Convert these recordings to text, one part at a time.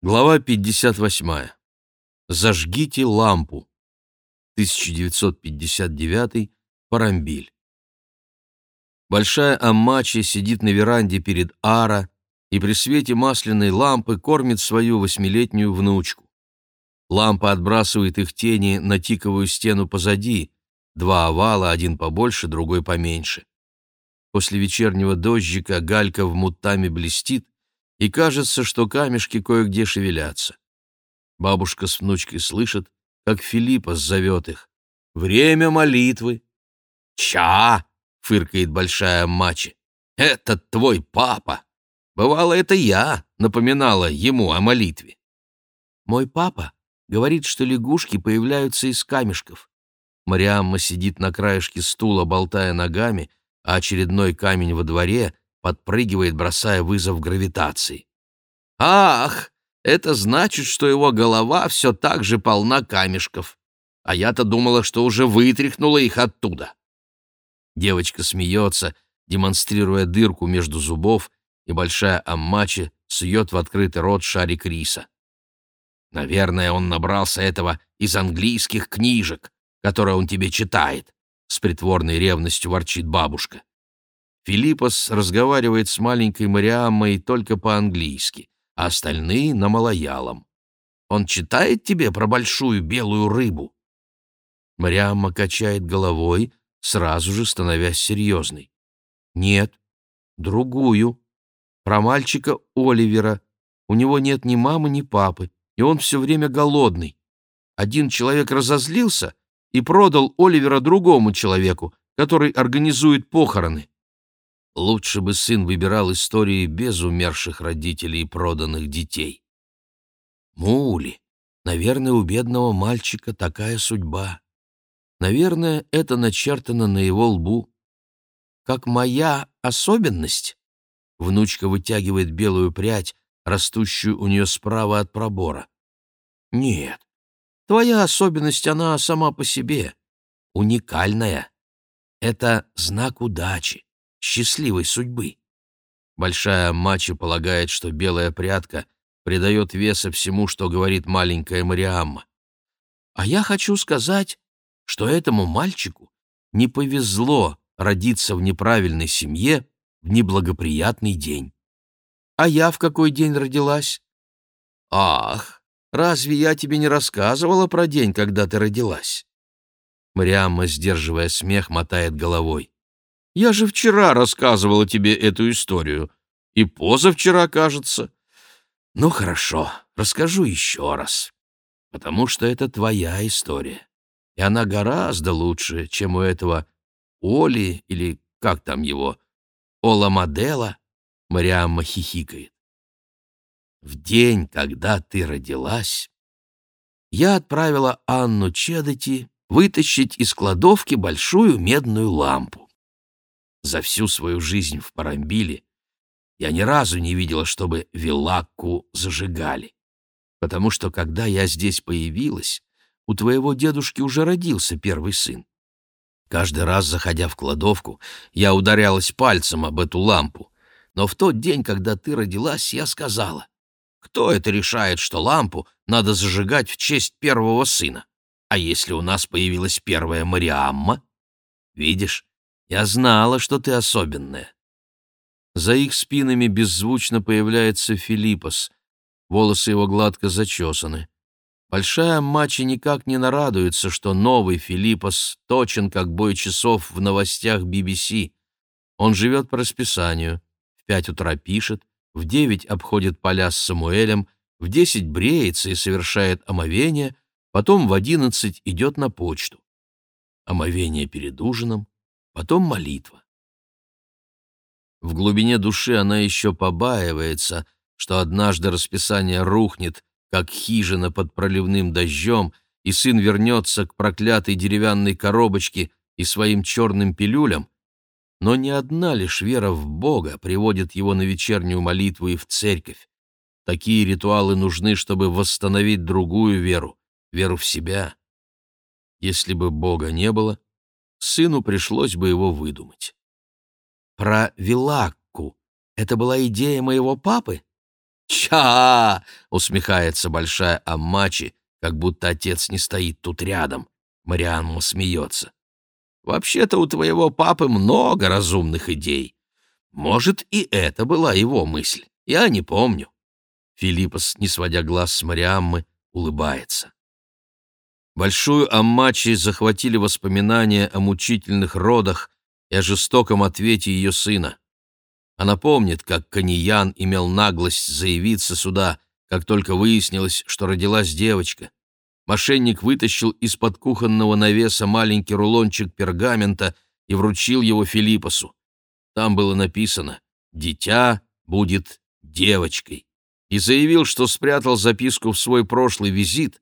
Глава 58. Зажгите лампу. 1959. Парамбиль. Большая Аммачи сидит на веранде перед Ара и при свете масляной лампы кормит свою восьмилетнюю внучку. Лампа отбрасывает их тени на тиковую стену позади, два овала, один побольше, другой поменьше. После вечернего дождика галька в мутами блестит, и кажется, что камешки кое-где шевелятся. Бабушка с внучкой слышат, как Филиппос зовет их. «Время молитвы!» «Ча!» — фыркает большая мачи. «Это твой папа! Бывало, это я напоминала ему о молитве». «Мой папа говорит, что лягушки появляются из камешков». Мариамма сидит на краешке стула, болтая ногами, а очередной камень во дворе подпрыгивает, бросая вызов гравитации. «Ах, это значит, что его голова все так же полна камешков. А я-то думала, что уже вытряхнула их оттуда». Девочка смеется, демонстрируя дырку между зубов, и большая аммачи сует в открытый рот шарик риса. «Наверное, он набрался этого из английских книжек, которые он тебе читает», — с притворной ревностью ворчит бабушка. Филиппос разговаривает с маленькой Мариаммой только по-английски, а остальные — на малоялом. Он читает тебе про большую белую рыбу?» Мариамма качает головой, сразу же становясь серьезной. «Нет, другую. Про мальчика Оливера. У него нет ни мамы, ни папы, и он все время голодный. Один человек разозлился и продал Оливера другому человеку, который организует похороны. Лучше бы сын выбирал истории без умерших родителей и проданных детей. Мули, наверное, у бедного мальчика такая судьба. Наверное, это начертано на его лбу. Как моя особенность? Внучка вытягивает белую прядь, растущую у нее справа от пробора. Нет, твоя особенность, она сама по себе. Уникальная. Это знак удачи счастливой судьбы. Большая мача полагает, что белая прядка придает веса всему, что говорит маленькая Мариамма. А я хочу сказать, что этому мальчику не повезло родиться в неправильной семье в неблагоприятный день. А я в какой день родилась? Ах, разве я тебе не рассказывала про день, когда ты родилась? Мариамма, сдерживая смех, мотает головой. Я же вчера рассказывала тебе эту историю. И позавчера, кажется. Ну, хорошо, расскажу еще раз. Потому что это твоя история. И она гораздо лучше, чем у этого Оли или как там его, Ола Модела, Мариамма хихикает. В день, когда ты родилась, я отправила Анну Чедоти вытащить из кладовки большую медную лампу. За всю свою жизнь в Парамбиле я ни разу не видела, чтобы вилакку зажигали. Потому что, когда я здесь появилась, у твоего дедушки уже родился первый сын. Каждый раз, заходя в кладовку, я ударялась пальцем об эту лампу. Но в тот день, когда ты родилась, я сказала, кто это решает, что лампу надо зажигать в честь первого сына? А если у нас появилась первая Мариамма? Видишь, я знала, что ты особенная. За их спинами беззвучно появляется Филиппос. Волосы его гладко зачесаны. Большая мача никак не нарадуется, что новый Филиппос точен, как бой часов в новостях BBC. Он живет по расписанию. В пять утра пишет, в девять обходит поля с Самуэлем, в десять бреется и совершает омовение, потом в одиннадцать идет на почту. Омовение перед ужином, потом молитва. В глубине души она еще побаивается, что однажды расписание рухнет, как хижина под проливным дождем, и сын вернется к проклятой деревянной коробочке и своим черным пилюлям, но не одна лишь вера в Бога приводит его на вечернюю молитву и в церковь. Такие ритуалы нужны, чтобы восстановить другую веру, веру в себя. Если бы Бога не было, сыну пришлось бы его выдумать. Про Вилакку. Это была идея моего папы? «Ча!» — усмехается большая Аммачи, как будто отец не стоит тут рядом. Марианна смеется. «Вообще-то у твоего папы много разумных идей. Может, и это была его мысль. Я не помню». Филиппос, не сводя глаз с Мариаммы, улыбается. Большую Аммачи захватили воспоминания о мучительных родах и о жестоком ответе ее сына. Она помнит, как Каньян имел наглость заявиться сюда, как только выяснилось, что родилась девочка. Мошенник вытащил из-под кухонного навеса маленький рулончик пергамента и вручил его Филиппосу. Там было написано «Дитя будет девочкой» и заявил, что спрятал записку в свой прошлый визит,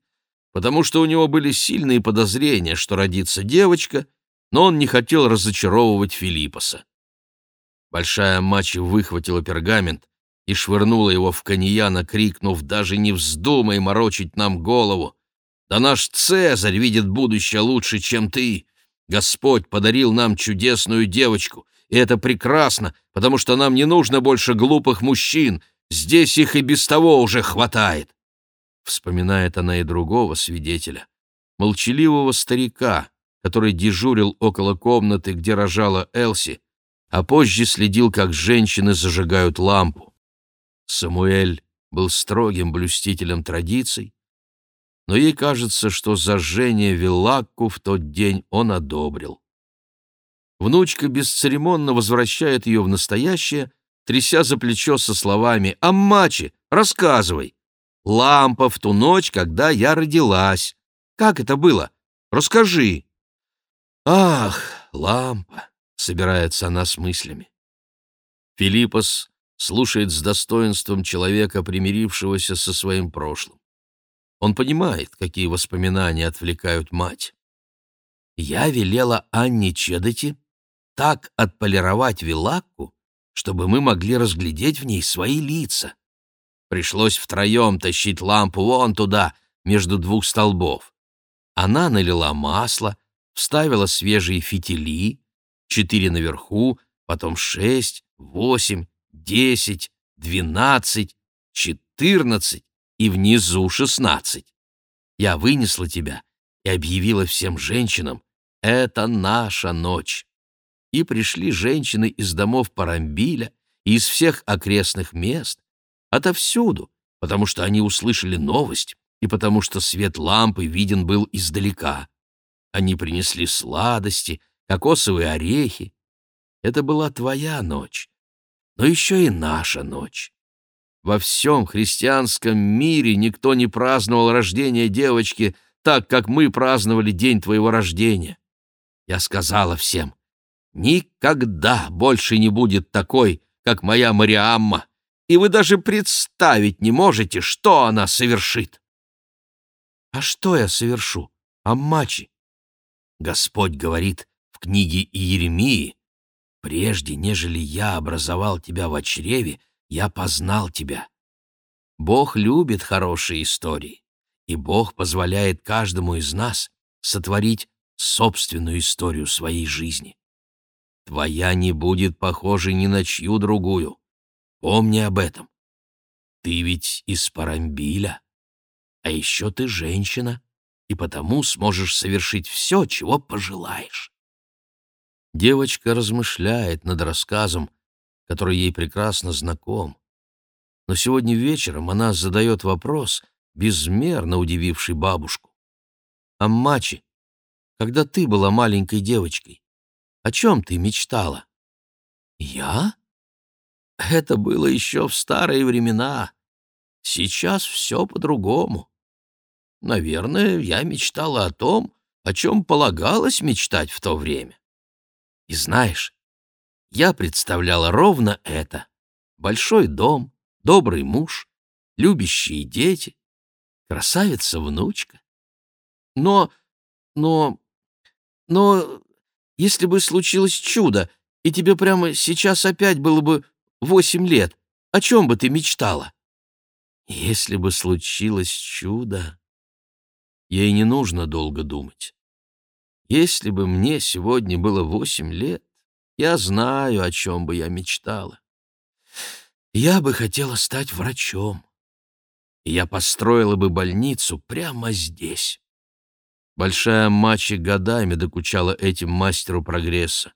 потому что у него были сильные подозрения, что родится девочка, но он не хотел разочаровывать Филиппоса. Большая мача выхватила пергамент и швырнула его в Каньяна, крикнув «Даже не вздумай морочить нам голову! Да наш Цезарь видит будущее лучше, чем ты! Господь подарил нам чудесную девочку, и это прекрасно, потому что нам не нужно больше глупых мужчин, здесь их и без того уже хватает!» Вспоминает она и другого свидетеля, молчаливого старика, который дежурил около комнаты, где рожала Элси, а позже следил, как женщины зажигают лампу. Самуэль был строгим блюстителем традиций, но ей кажется, что зажжение Виллакку в тот день он одобрил. Внучка бесцеремонно возвращает ее в настоящее, тряся за плечо со словами «Аммачи, рассказывай! Лампа в ту ночь, когда я родилась. Как это было? Расскажи!» «Ах, лампа!» собирается она с мыслями. Филиппос слушает с достоинством человека, примирившегося со своим прошлым. Он понимает, какие воспоминания отвлекают мать. «Я велела Анне Чедоти так отполировать вилакку, чтобы мы могли разглядеть в ней свои лица. Пришлось втроем тащить лампу вон туда, между двух столбов. Она налила масло, вставила свежие фитили, четыре наверху, потом шесть, восемь, десять, двенадцать, четырнадцать и внизу шестнадцать. Я вынесла тебя и объявила всем женщинам, это наша ночь. И пришли женщины из домов Парамбиля и из всех окрестных мест, отовсюду, потому что они услышали новость и потому что свет лампы виден был издалека. Они принесли сладости, кокосовые орехи. Это была твоя ночь, но еще и наша ночь. Во всем христианском мире никто не праздновал рождение девочки так, как мы праздновали день твоего рождения. Я сказала всем, никогда больше не будет такой, как моя Мариамма, и вы даже представить не можете, что она совершит. А что я совершу, Аммачи? Господь говорит, в книге Иеремии, «Прежде, нежели я образовал тебя в чреве, я познал тебя». Бог любит хорошие истории, и Бог позволяет каждому из нас сотворить собственную историю своей жизни. Твоя не будет похожа ни на чью другую. Помни об этом. Ты ведь из Парамбиля, а еще ты женщина, и потому сможешь совершить все, чего пожелаешь. Девочка размышляет над рассказом, который ей прекрасно знаком. Но сегодня вечером она задает вопрос, безмерно удививший бабушку. «Аммачи, когда ты была маленькой девочкой, о чем ты мечтала?» «Я?» «Это было еще в старые времена. Сейчас все по-другому. Наверное, я мечтала о том, о чем полагалось мечтать в то время. И знаешь, я представляла ровно это. Большой дом, добрый муж, любящие дети, красавица-внучка. Но, но, но, если бы случилось чудо, и тебе прямо сейчас опять было бы восемь лет, о чем бы ты мечтала? Если бы случилось чудо... Ей не нужно долго думать. Если бы мне сегодня было восемь лет, я знаю, о чем бы я мечтала. Я бы хотела стать врачом. я построила бы больницу прямо здесь. Большая Мачи годами докучала этим мастеру прогресса.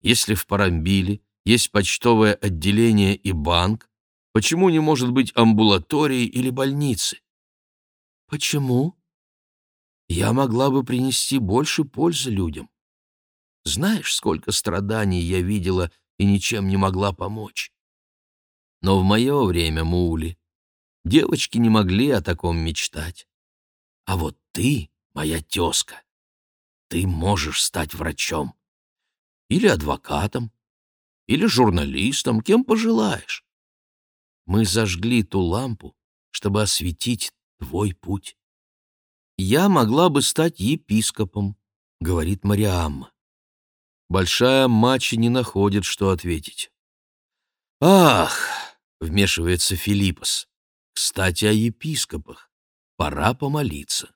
Если в Парамбиле есть почтовое отделение и банк, почему не может быть амбулатории или больницы? Почему? Я могла бы принести больше пользы людям. Знаешь, сколько страданий я видела и ничем не могла помочь. Но в мое время, Мули, девочки не могли о таком мечтать. А вот ты, моя тезка, ты можешь стать врачом. Или адвокатом, или журналистом, кем пожелаешь. Мы зажгли ту лампу, чтобы осветить твой путь. Я могла бы стать епископом, говорит Мариамма. Большая Мачи не находит, что ответить. «Ах!» — вмешивается Филиппос. «Кстати, о епископах. Пора помолиться».